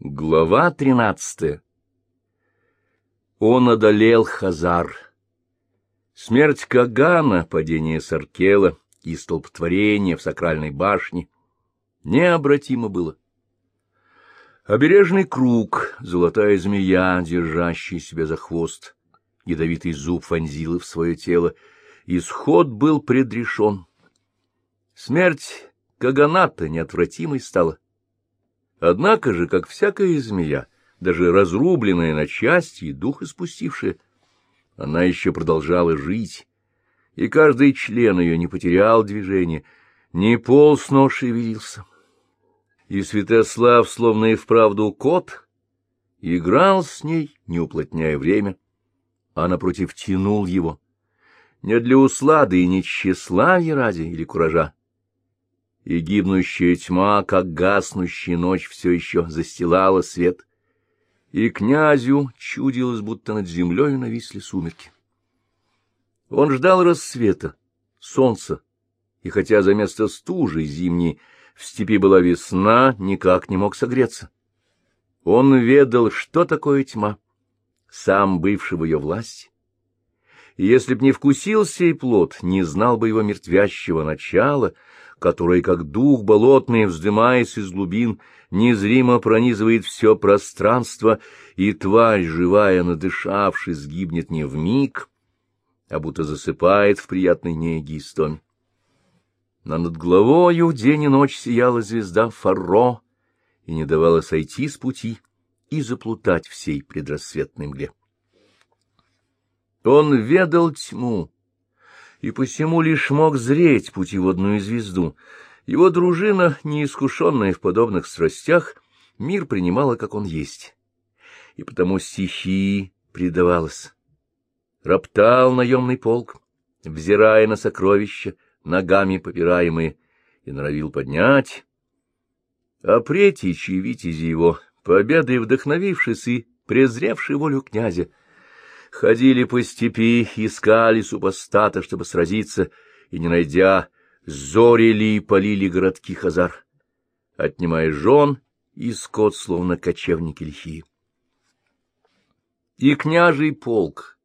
Глава тринадцатая Он одолел Хазар. Смерть Кагана, падение Саркела и столпотворение в сакральной башне необратимо было. Обережный круг, золотая змея, держащая себя за хвост, ядовитый зуб вонзила в свое тело, исход был предрешен. Смерть Каганата неотвратимой стала. Однако же, как всякая змея, даже разрубленная на части и дух испустившая, она еще продолжала жить, и каждый член ее не потерял движения, не полз, но шевелился. И Святослав, словно и вправду кот, играл с ней, не уплотняя время, а напротив тянул его, не для услады и не тщеславия ради или куража, и гибнущая тьма, как гаснущая ночь, все еще застилала свет, и князю чудилось, будто над землей нависли сумерки. Он ждал рассвета, солнца, и хотя за место стужи зимней в степи была весна, никак не мог согреться. Он ведал, что такое тьма, сам бывший в ее власти. И если б не вкусил сей плод, не знал бы его мертвящего начала — который, как дух болотный, вздымаясь из глубин, незримо пронизывает все пространство, и тварь, живая, надышавшись, гибнет не в миг, а будто засыпает в приятной неге и стоме. Но над головою день и ночь сияла звезда Фарро и не давала сойти с пути и заплутать всей предрассветной мгле. Он ведал тьму, и посему лишь мог зреть путеводную звезду. Его дружина, неискушенная в подобных страстях, мир принимала, как он есть. И потому стихии предавалась. Роптал наемный полк, взирая на сокровища, ногами попираемые, и норовил поднять. А претичи витязи его, победой вдохновившись и презревший волю князя, ходили по степи, искали супостата, чтобы сразиться, и, не найдя, зорили и полили городки Хазар, отнимая жен и скот, словно кочевники лихие. И княжий полк,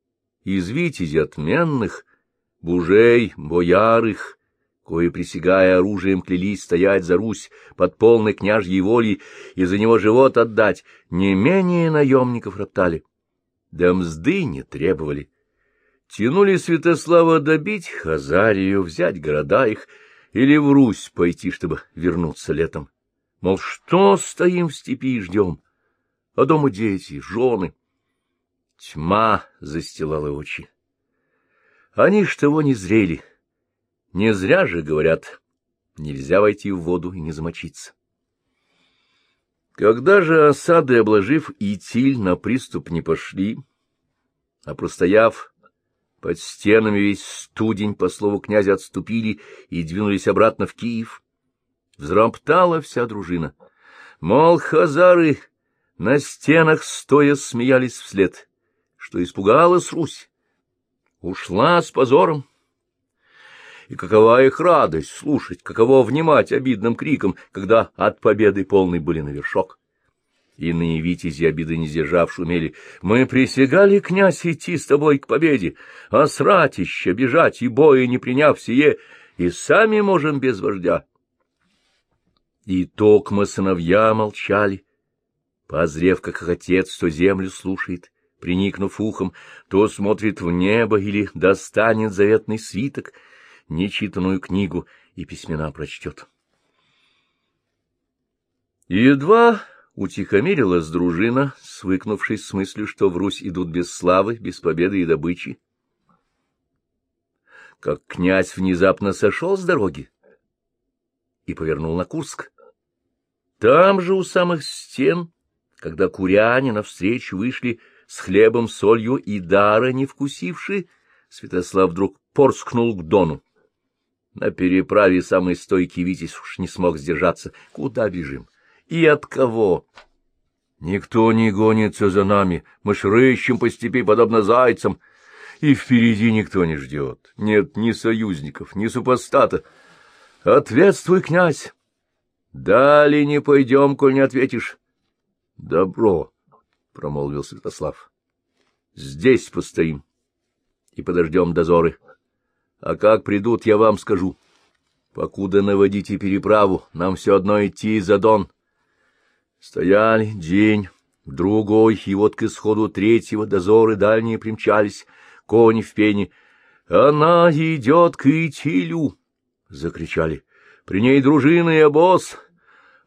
из витязи отменных, бужей, боярых, кои, присягая оружием, клялись стоять за Русь под полной княжьей волей и за него живот отдать, не менее наемников роптали да мзды не требовали. Тянули Святослава добить Хазарию, взять города их или в Русь пойти, чтобы вернуться летом. Мол, что стоим в степи и ждем? А дома дети, жены. Тьма застилала очи. Они ж того не зрели. Не зря же, говорят, нельзя войти в воду и не замочиться. Когда же осады, обложив Итиль, на приступ не пошли, а простояв под стенами весь студень, по слову князя, отступили и двинулись обратно в Киев, взроптала вся дружина. Мол, хазары на стенах стоя смеялись вслед, что испугалась Русь, ушла с позором. И какова их радость слушать, каково внимать обидным криком, когда от победы полный были на вершок. Иные витязи, обиды не сдержав, шумели. Мы присягали, князь, идти с тобой к победе, а сратище бежать и боя не приняв сие, и сами можем без вождя. И токмо сыновья молчали, позрев, как отец то землю слушает, приникнув ухом, то смотрит в небо или достанет заветный свиток — нечитанную книгу и письмена прочтет. едва утихомирилась дружина, свыкнувшись с мыслью, что в Русь идут без славы, без победы и добычи. Как князь внезапно сошел с дороги и повернул на Курск. Там же у самых стен, когда куряне навстречу вышли с хлебом, солью и дара не вкусивши, Святослав вдруг порскнул к Дону. На переправе самый стойкий Витязь уж не смог сдержаться. Куда бежим? И от кого? Никто не гонится за нами. Мы шрыщем по степи, подобно зайцам. И впереди никто не ждет. Нет ни союзников, ни супостата. Ответствуй, князь. Далее не пойдем, коль не ответишь. — Добро, — промолвил Святослав. — Здесь постоим и подождем дозоры. А как придут, я вам скажу. Покуда наводите переправу, нам все одно идти за Дон. Стояли день, другой, и вот к исходу третьего дозоры дальние примчались, кони в пене. «Она идет к Итилю!» — закричали. «При ней дружина и обоз,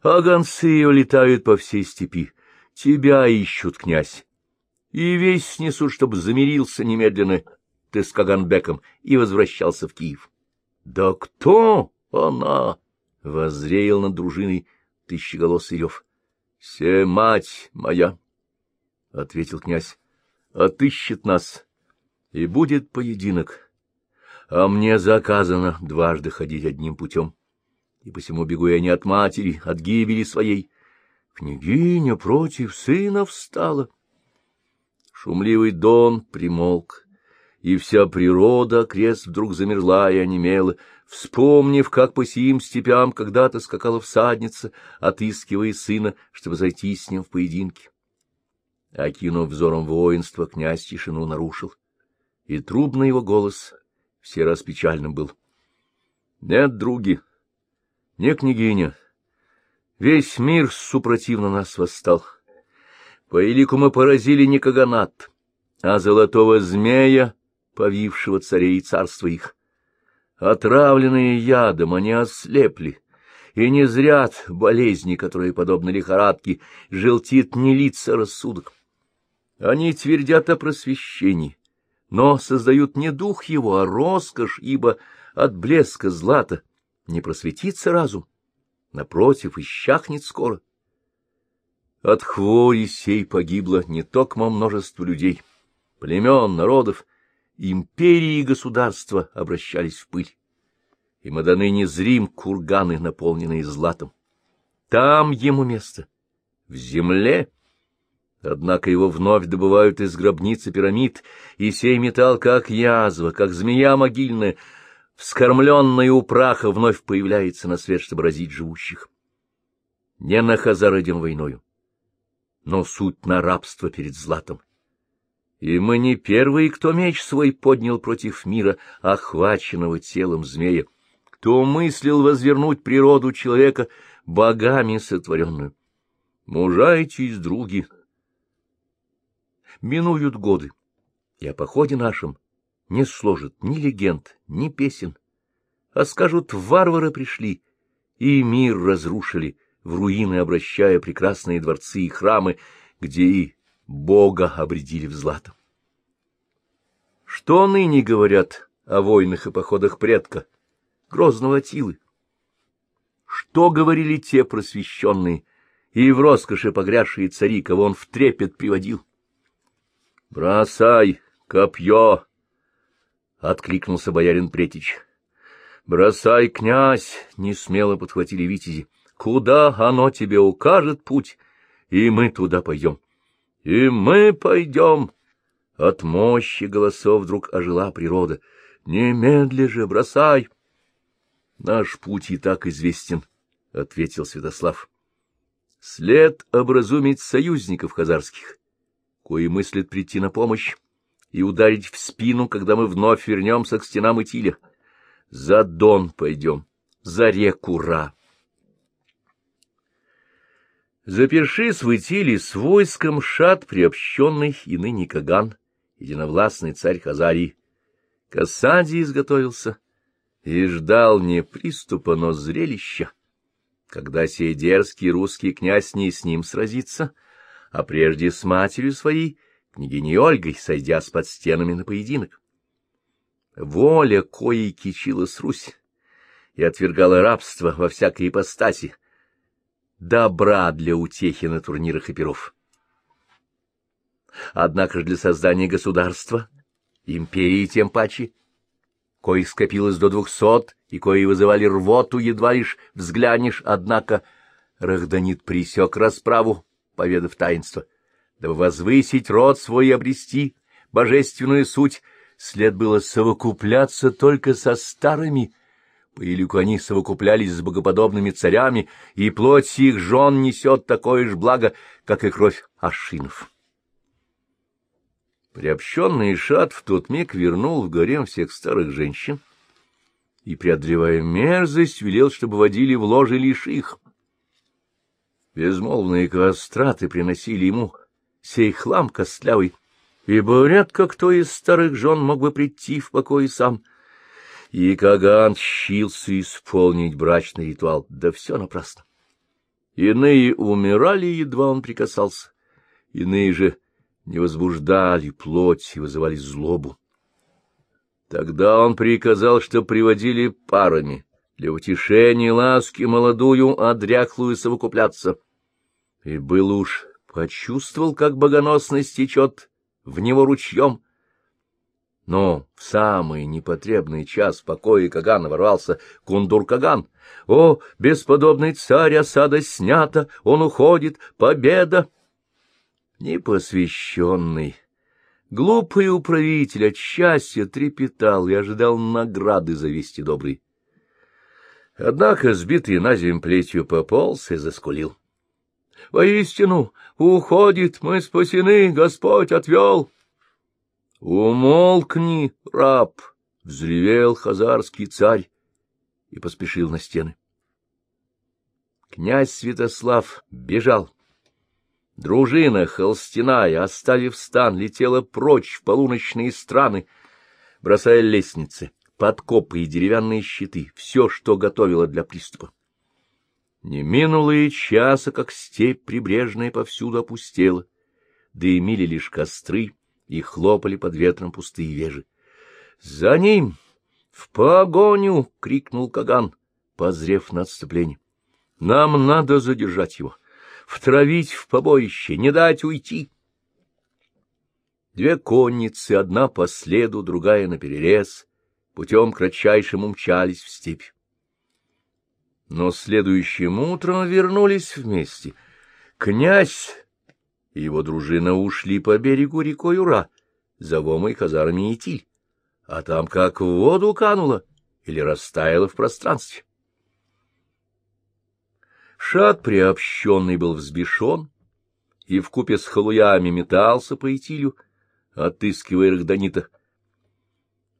а гонцы ее летают по всей степи. Тебя ищут, князь, и весь снесут, чтобы замирился немедленно с Каганбеком и возвращался в Киев». «Да кто она?» — воззреял над дружиной тысячеголосый рев. — Се мать моя, — ответил князь, — отыщет нас, и будет поединок. А мне заказано дважды ходить одним путем, и посему бегу я не от матери, от гибели своей. Княгиня против сына встала. Шумливый дон примолк, и вся природа крест вдруг замерла и онемела, вспомнив, как по сим степям когда-то скакала всадница, отыскивая сына, чтобы зайти с ним в поединке. Окинув взором воинства, князь тишину нарушил, и трубный его голос все раз печальным был. — Нет, други, не княгиня, весь мир супротивно нас восстал. По элику мы поразили не Каганат, а золотого змея, повившего царей и царства их. Отравленные ядом, они ослепли, и не зрят болезни, которые, подобно лихорадке, желтит не лица рассудок. Они твердят о просвещении, но создают не дух его, а роскошь, ибо от блеска злата не просветится разум, напротив, исчахнет скоро. От хвори сей погибло не только множество людей, племен, народов, империи и государства обращались в пыль. И мы до ныне зрим курганы, наполненные златом. Там ему место, в земле. Однако его вновь добывают из гробницы пирамид, и сей металл, как язва, как змея могильная, вскормленная у праха, вновь появляется на свет, чтобы разить живущих. Не на Хазар идем войною, но суть на рабство перед златом. И мы не первые, кто меч свой поднял против мира, охваченного телом змея, кто мыслил возвернуть природу человека богами сотворенную. Мужайтесь, други. Минуют годы, и о походе нашем не сложат ни легенд, ни песен, а скажут, варвары пришли, и мир разрушили, в руины обращая прекрасные дворцы и храмы, где и Бога обредили в злато. Что ныне говорят о войнах и походах предка, грозного Тилы? Что говорили те просвещенные и в роскоши погрязшие цари, кого он в трепет приводил? — Бросай копье! — откликнулся боярин Претич. — Бросай, князь! — несмело подхватили витязи. — Куда оно тебе укажет путь, и мы туда пойдем. И мы пойдем. От мощи голосов вдруг ожила природа. Немедли же, бросай. Наш путь и так известен, — ответил Святослав. След образумить союзников хазарских, кои мыслят прийти на помощь и ударить в спину, когда мы вновь вернемся к стенам Итиля. За Дон пойдем, за реку Ра. Запершись в Итиле с войском шат приобщенный и ныне Каган, единовластный царь Хазарии, к осаде изготовился и ждал не приступа, но зрелища, когда сей дерзкий русский князь не с ним сразится, а прежде с матерью своей, княгиней Ольгой, сойдя с под стенами на поединок. Воля коей кичилась Русь и отвергала рабство во всякой ипостаси, добра для утехи на турнирах и перов. Однако же для создания государства, империи тем паче, коих скопилось до двухсот и кои вызывали рвоту, едва лишь взглянешь, однако Рахданит присек расправу, поведав таинство, дабы возвысить род свой и обрести божественную суть, след было совокупляться только со старыми, по елику они совокуплялись с богоподобными царями, и плоть их жен несет такое же благо, как и кровь ашинов. Приобщенный Ишат в тот миг вернул в гарем всех старых женщин и, преодолевая мерзость, велел, чтобы водили в ложе лишь их. Безмолвные кастраты приносили ему сей хлам костлявый, ибо редко кто из старых жен мог бы прийти в покой сам — и Каган щился исполнить брачный ритуал, да все напрасно. Иные умирали, едва он прикасался, иные же не возбуждали плоть и вызывали злобу. Тогда он приказал, что приводили парами для утешения ласки молодую, а дряхлую совокупляться. И был уж почувствовал, как богоносность течет в него ручьем, но в самый непотребный час в покое Кагана ворвался Кундур-Каган. «О, бесподобный царь, осада снята, он уходит, победа!» Непосвященный, глупый управитель от счастья трепетал и ожидал награды за вести добрый. Однако, сбитый на землю плетью, пополз и заскулил. — Воистину, уходит, мы спасены, Господь отвел. — Умолкни, раб! — взревел хазарский царь и поспешил на стены. Князь Святослав бежал. Дружина холстяная, оставив стан, летела прочь в полуночные страны, бросая лестницы, подкопы и деревянные щиты, все, что готовило для приступа. Не минуло и часа, как степь прибрежная повсюду опустела, дымили лишь костры, и хлопали под ветром пустые вежи. — За ним! В погоню! — крикнул Каган, позрев на отступление. — Нам надо задержать его, втравить в побоище, не дать уйти. Две конницы, одна по следу, другая наперерез, путем кратчайшим умчались в степь. Но следующим утром вернулись вместе. Князь и его дружина ушли по берегу рекой Ура, за Вомой, Хазарами и а там как в воду кануло или растаяло в пространстве. Шат приобщенный был взбешен и вкупе с халуями метался по Итилю, отыскивая Рахданита.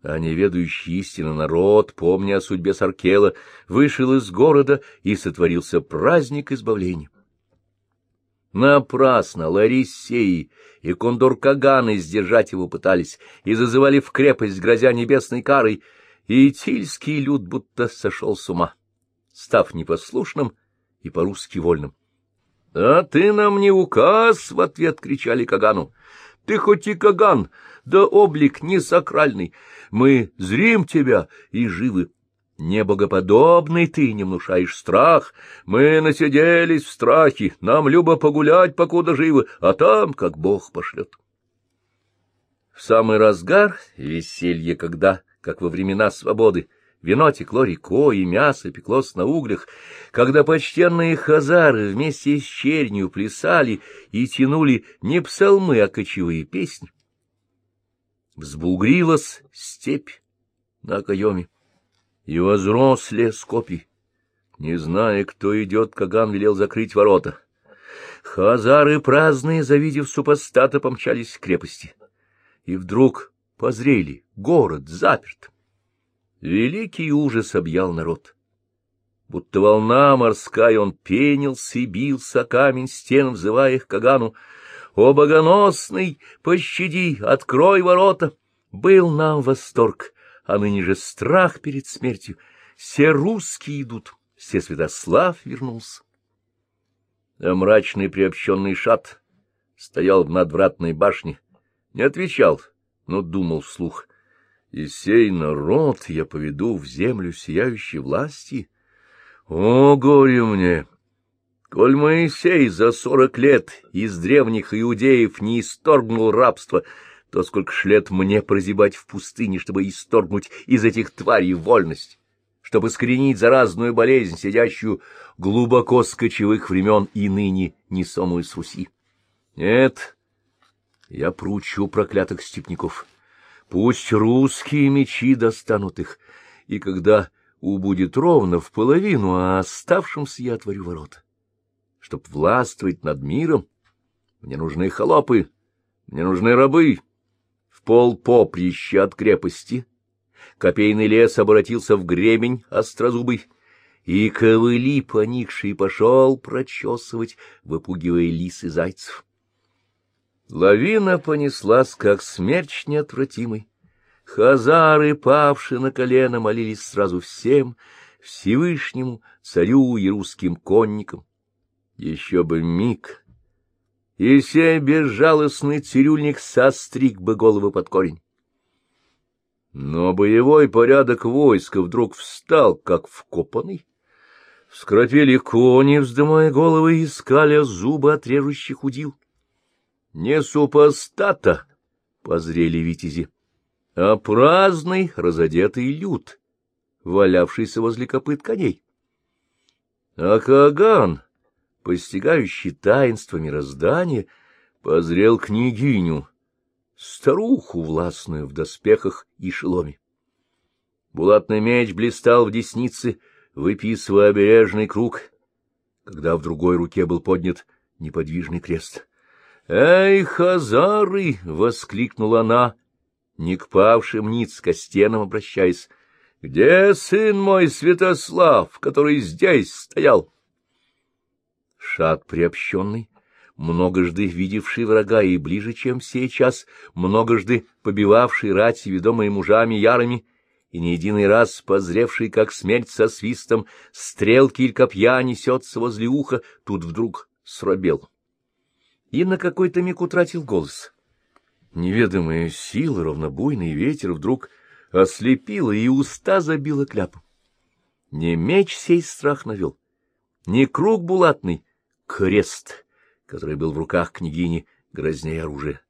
А неведающий истинно народ, помня о судьбе Саркела, вышел из города и сотворился праздник избавления. Напрасно Ларисеи и Кондоркаганы сдержать его пытались и зазывали в крепость, грозя небесной карой, и тильский люд будто сошел с ума, став непослушным и по-русски вольным. — А ты нам не указ! — в ответ кричали Кагану. — Ты хоть и Каган, да облик не сакральный. Мы зрим тебя и живы. Небогоподобный ты, не внушаешь страх. Мы насиделись в страхе, нам любо погулять, покуда живы, а там, как Бог пошлет. В самый разгар веселье, когда, как во времена свободы, вино текло рекой и мясо пеклось на углях, когда почтенные хазары вместе с чернью плясали и тянули не псалмы, а кочевые песни, взбугрилась степь на окоеме и возрос лес копий. Не зная, кто идет, Каган велел закрыть ворота. Хазары праздные, завидев супостата, помчались к крепости. И вдруг позрели, город заперт. Великий ужас объял народ. Будто волна морская он пенился и бился камень стен, взывая их Кагану. «О, богоносный, пощади, открой ворота!» Был нам восторг, а ныне же страх перед смертью. Все русские идут, все Святослав вернулся. А мрачный приобщенный шат стоял в надвратной башне, не отвечал, но думал вслух. И сей народ я поведу в землю сияющей власти. О, горе мне! Коль Моисей за сорок лет из древних иудеев не исторгнул рабство, то сколько ж лет мне прозябать в пустыне, чтобы исторгнуть из этих тварей вольность, чтобы скоренить заразную болезнь, сидящую глубоко с кочевых времен и ныне несомую с Руси. Нет, я пручу проклятых степняков. Пусть русские мечи достанут их, и когда убудет ровно в половину, а оставшимся я отворю ворот. Чтоб властвовать над миром, мне нужны холопы, мне нужны рабы. Пол поприща от крепости копейный лес обратился в гребень острозубый, и ковыли, поникший, пошел прочесывать, выпугивая лис и зайцев. Лавина понеслась, как смерч неотвратимый. Хазары, павшие на колено, молились сразу всем, Всевышнему, царю и русским конникам. Еще бы миг, и сей безжалостный цирюльник состриг бы головы под корень. Но боевой порядок войска вдруг встал, как вкопанный. Вскропели кони, вздымая головы, искали зубы от режущих удил. Не супостата, — позрели витязи, — а праздный, разодетый люд, валявшийся возле копыт коней. А Каган, постигающий таинство мироздания, позрел княгиню, старуху властную в доспехах и шеломе. Булатный меч блистал в деснице, выписывая обережный круг, когда в другой руке был поднят неподвижный крест. «Эй, хазары!» — воскликнула она, не к павшим ниц костенам обращаясь. «Где сын мой Святослав, который здесь стоял?» Шат приобщенный, многожды видевший врага и ближе, чем сейчас, многожды побивавший рать, ведомые мужами ярыми, и не единый раз позревший, как смерть со свистом, стрелки или копья несется возле уха, тут вдруг срабел и на какой-то миг утратил голос. Неведомая сила, ровно буйный ветер вдруг ослепила и уста забила кляпом. Не меч сей страх навел, не круг булатный, крест, который был в руках княгини грознее оружия.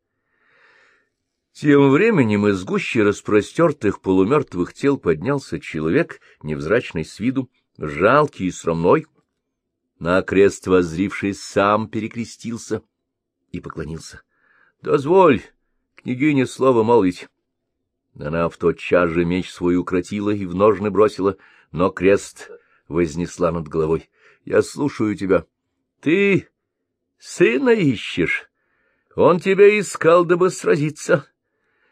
Тем временем из гуще распростертых полумертвых тел поднялся человек, невзрачный с виду, жалкий и срамной. На крест воззрившись, сам перекрестился — и поклонился. — Дозволь, княгиня, слово молвить. Она в тот час же меч свой укротила и в ножны бросила, но крест вознесла над головой. — Я слушаю тебя. — Ты сына ищешь? Он тебя искал, дабы сразиться.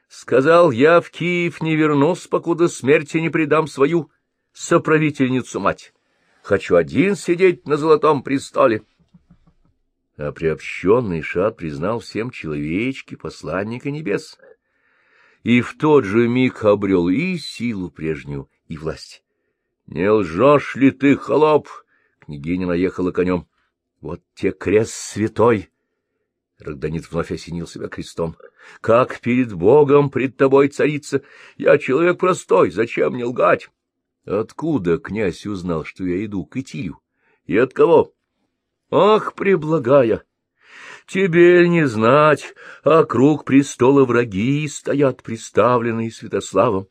Сказал, я в Киев не вернусь, покуда смерти не предам свою соправительницу-мать. Хочу один сидеть на золотом престоле. — а приобщенный Шат признал всем человечки посланника небес. И в тот же миг обрел и силу прежнюю, и власть. — Не лжешь ли ты, холоп? — княгиня наехала конем. — Вот те крест святой! Рогданит вновь осенил себя крестом. — Как перед Богом, пред тобой, царица! Я человек простой, зачем мне лгать? Откуда князь узнал, что я иду к Итилю? И от кого? Ах, преблагая! Тебе не знать, а круг престола враги стоят, приставленные Святославом.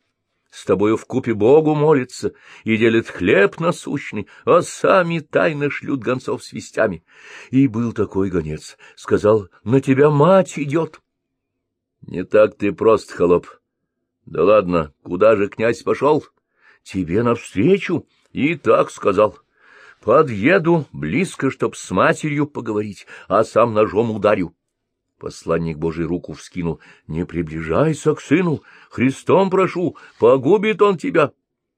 С тобою в купе Богу молятся и делят хлеб насущный, а сами тайно шлют гонцов с вестями. И был такой гонец, сказал, на тебя мать идет. Не так ты прост, холоп. Да ладно, куда же князь пошел? Тебе навстречу, и так сказал. Подъеду близко, чтоб с матерью поговорить, а сам ножом ударю. Посланник Божий руку вскинул. — Не приближайся к сыну, Христом прошу, погубит он тебя.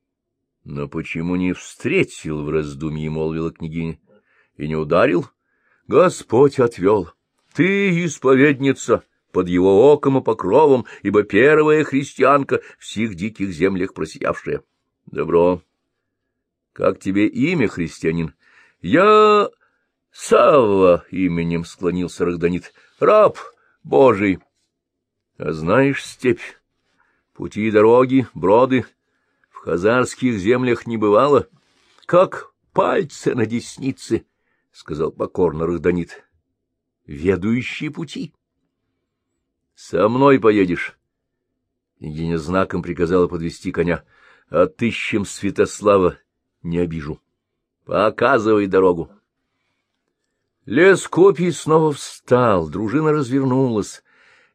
— Но почему не встретил в раздумье, — молвила княгиня, — и не ударил? — Господь отвел. Ты исповедница под его оком и покровом, ибо первая христианка всех диких землях просиявшая. Добро. Как тебе имя, христианин? — Я Савва именем склонился Рахданит. — Раб Божий. — А знаешь степь, пути и дороги, броды в хазарских землях не бывало, как пальцы на деснице, — сказал покорно Рахданит. — Ведущие пути. — Со мной поедешь. Княгиня знаком приказала подвести коня. — Отыщем Святослава не обижу. Показывай дорогу. Лес копий снова встал, дружина развернулась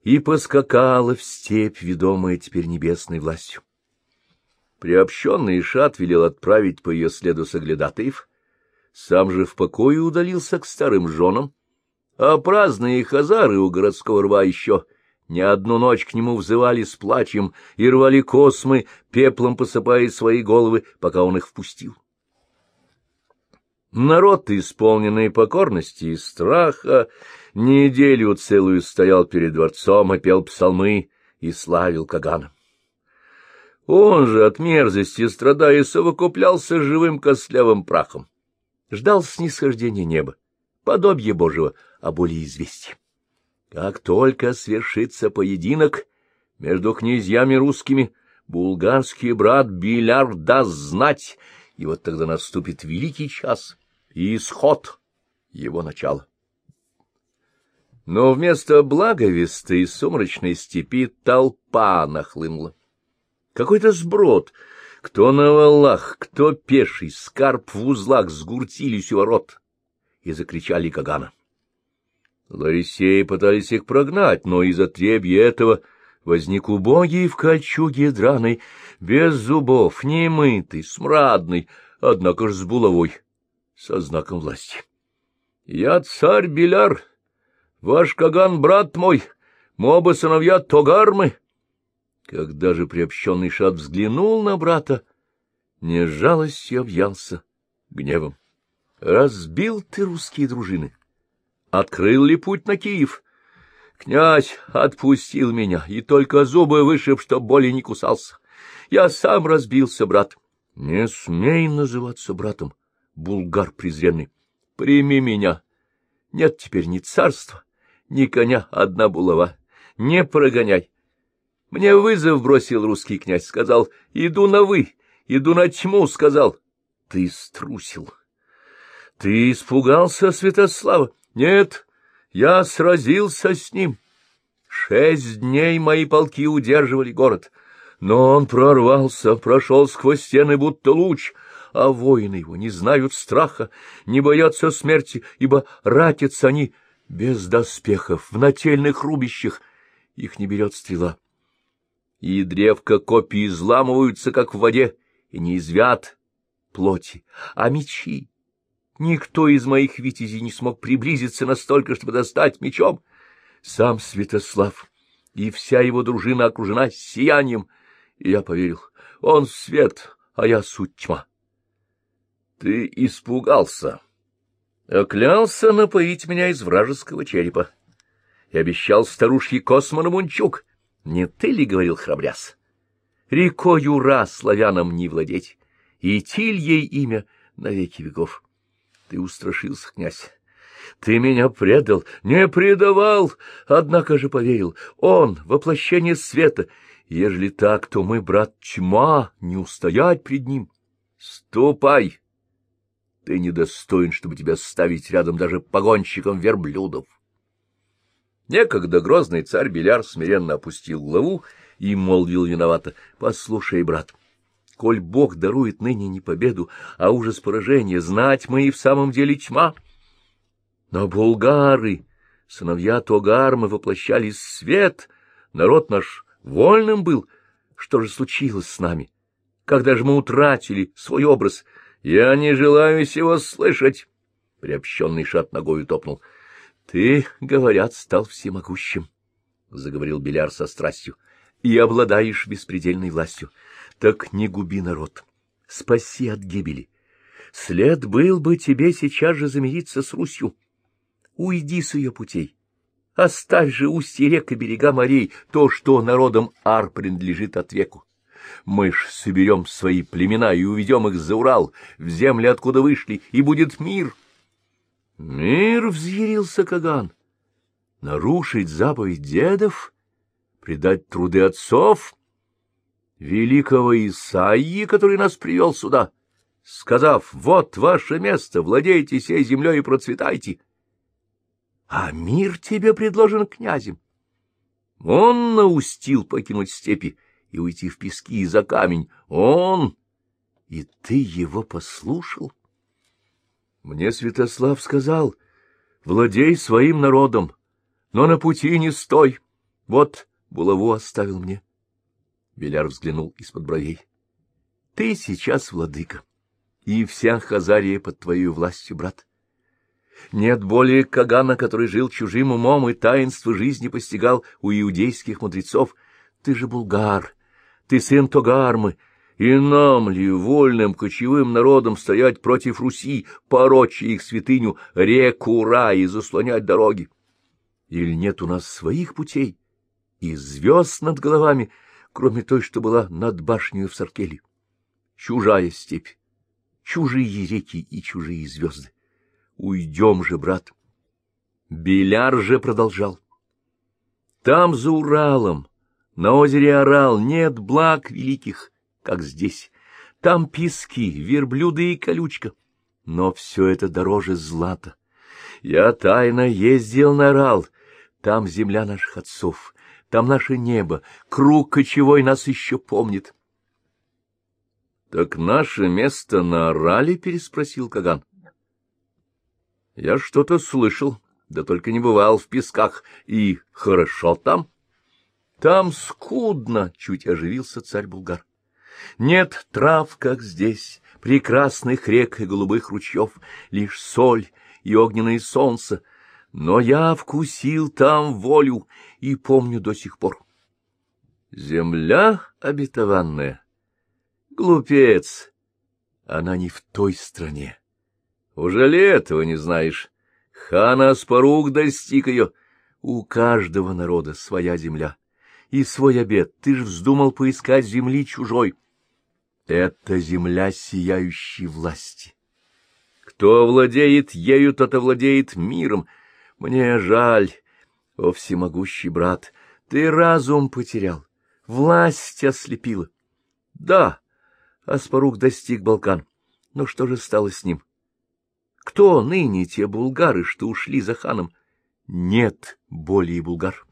и поскакала в степь, ведомая теперь небесной властью. Приобщенный Шат велел отправить по ее следу соглядатаев, сам же в покое удалился к старым женам, а праздные хазары у городского рва еще не одну ночь к нему взывали с плачем и рвали космы, пеплом посыпая свои головы, пока он их впустил. Народ, исполненный покорности и страха, неделю целую стоял перед дворцом и пел псалмы и славил Кагана. Он же от мерзости, страдая, совокуплялся живым костлявым прахом. Ждал снисхождения неба, подобие Божьего, а более известия. Как только свершится поединок между князьями русскими, булгарский брат Биляр даст знать, и вот тогда наступит великий час и исход его начала. Но вместо благовестой сумрачной степи толпа нахлынула. Какой-то сброд, кто на валах, кто пеший, скарб в узлах сгуртились у ворот и закричали Кагана. Ларисеи пытались их прогнать, но из-за требья этого возник убогий в кольчуге драной, без зубов, немытый, смрадный, однако ж с булавой, со знаком власти. — Я царь Беляр, ваш Каган — брат мой, мы оба сыновья Тогармы. Когда же приобщенный шат взглянул на брата, не жалостью объялся гневом. Разбил ты русские дружины. Открыл ли путь на Киев? Князь отпустил меня, и только зубы вышиб, чтоб более не кусался. Я сам разбился, брат. Не смей называться братом, булгар презренный. Прими меня. Нет теперь ни царства, ни коня, одна булава. Не прогоняй. Мне вызов бросил русский князь, сказал, иду на «вы», иду на тьму, сказал. Ты струсил. Ты испугался Святослава? Нет, я сразился с ним. Шесть дней мои полки удерживали город, но он прорвался, прошел сквозь стены, будто луч, а воины его не знают страха, не боятся смерти, ибо ратятся они без доспехов, в нательных рубищах, их не берет стрела и древко копий изламываются, как в воде, и не извят плоти, а мечи. Никто из моих витязей не смог приблизиться настолько, чтобы достать мечом. Сам Святослав и вся его дружина окружена сиянием, и я поверил, он свет, а я суть тьма. Ты испугался, оклялся напоить меня из вражеского черепа и обещал старушке Космону Мунчук — не ты ли, — говорил храбряс, — рекою Ра славянам не владеть, и Тиль ей имя на веки веков. Ты устрашился, князь. Ты меня предал, не предавал, однако же поверил. Он — воплощение света. Ежели так, то мы, брат, тьма, не устоять пред ним. Ступай! Ты недостоин, чтобы тебя ставить рядом даже погонщиком верблюдов. Некогда грозный царь Беляр смиренно опустил главу и молвил виновато. — Послушай, брат, коль Бог дарует ныне не победу, а ужас поражения, знать мы и в самом деле тьма. Но булгары, сыновья Тогармы, воплощали свет, народ наш вольным был. Что же случилось с нами? Когда же мы утратили свой образ? Я не желаю сего слышать. Приобщенный шат ногою топнул. — Ты, говорят, стал всемогущим, — заговорил Беляр со страстью, — и обладаешь беспредельной властью. Так не губи народ, спаси от гибели. След был бы тебе сейчас же замириться с Русью. Уйди с ее путей. Оставь же устье рек и берега морей, то, что народам Ар принадлежит от веку. Мы ж соберем свои племена и уведем их за Урал, в земли, откуда вышли, и будет мир. Мир взъярился Каган. Нарушить заповедь дедов? Предать труды отцов? Великого Исаии, который нас привел сюда, сказав, вот ваше место, владейте сей землей и процветайте. А мир тебе предложен князем. Он наустил покинуть степи и уйти в пески за камень. Он... И ты его послушал? — мне Святослав сказал, владей своим народом, но на пути не стой. Вот булаву оставил мне. Беляр взглянул из-под бровей. Ты сейчас владыка, и вся Хазария под твоей властью, брат. Нет более Кагана, который жил чужим умом и таинство жизни постигал у иудейских мудрецов. Ты же булгар, ты сын Тогармы, и нам ли, вольным кочевым народам, стоять против Руси, порочь их святыню, реку Ра и заслонять дороги? Или нет у нас своих путей и звезд над головами, кроме той, что была над башней в Саркеле? Чужая степь, чужие реки и чужие звезды. Уйдем же, брат. Беляр же продолжал. Там, за Уралом, на озере Орал, нет благ великих, как здесь. Там пески, верблюды и колючка. Но все это дороже злата. Я тайно ездил на Орал. Там земля наших отцов, там наше небо, круг кочевой нас еще помнит. — Так наше место на Орале? — переспросил Каган. Я что-то слышал, да только не бывал в песках. И хорошо там? Там скудно, — чуть оживился царь Булгар. Нет трав, как здесь, прекрасных рек и голубых ручьев, лишь соль и огненное солнце. Но я вкусил там волю и помню до сих пор. Земля обетованная. Глупец, она не в той стране. Уже ли этого не знаешь? Хан Аспарук достиг ее. У каждого народа своя земля и свой обед. Ты ж вздумал поискать земли чужой. Это земля сияющей власти. Кто владеет ею, тот овладеет миром. Мне жаль, о всемогущий брат, ты разум потерял, власть ослепила. Да, Аспарук достиг Балкан, но что же стало с ним? Кто ныне те булгары, что ушли за ханом? Нет более булгар.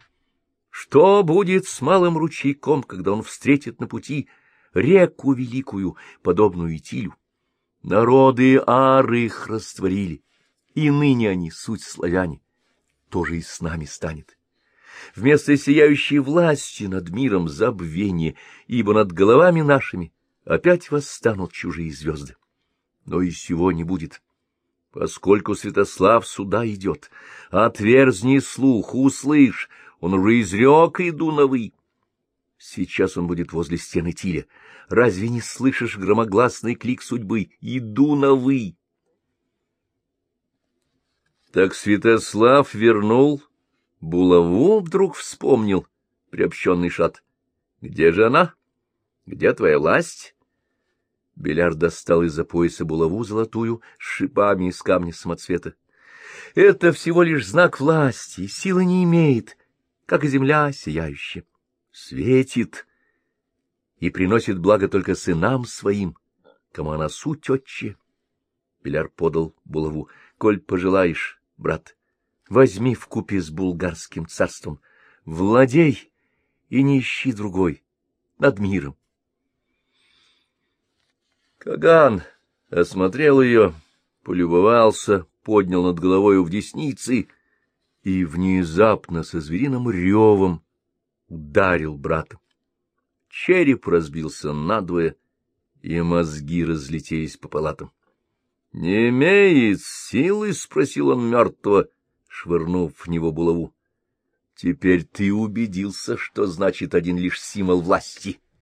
Что будет с малым ручейком, когда он встретит на пути реку великую, подобную Итилю? Народы ары их растворили, и ныне они суть славяне. Тоже и с нами станет. Вместо сияющей власти над миром забвение, ибо над головами нашими опять восстанут чужие звезды. Но и сего не будет Поскольку Святослав сюда идет, отверзни слух, услышь, он уже изрек иду на. Сейчас он будет возле стены Тиля. Разве не слышишь громогласный клик судьбы? Иду на вы. Так Святослав вернул, булаву вдруг вспомнил, приобщенный шат. Где же она? Где твоя власть? Беляр достал из-за пояса булаву золотую с шипами из камня самоцвета. Это всего лишь знак власти, силы не имеет, как земля сияющая. Светит и приносит благо только сынам своим, кому она суть отче. Беляр подал булаву. Коль пожелаешь, брат, возьми в купе с булгарским царством, владей и не ищи другой над миром. Каган осмотрел ее, полюбовался, поднял над головой в десницы и внезапно со звериным ревом ударил брата. Череп разбился надвое, и мозги разлетелись по палатам. — Не имеет силы? — спросил он мертвого, швырнув в него булаву. — Теперь ты убедился, что значит один лишь символ власти. —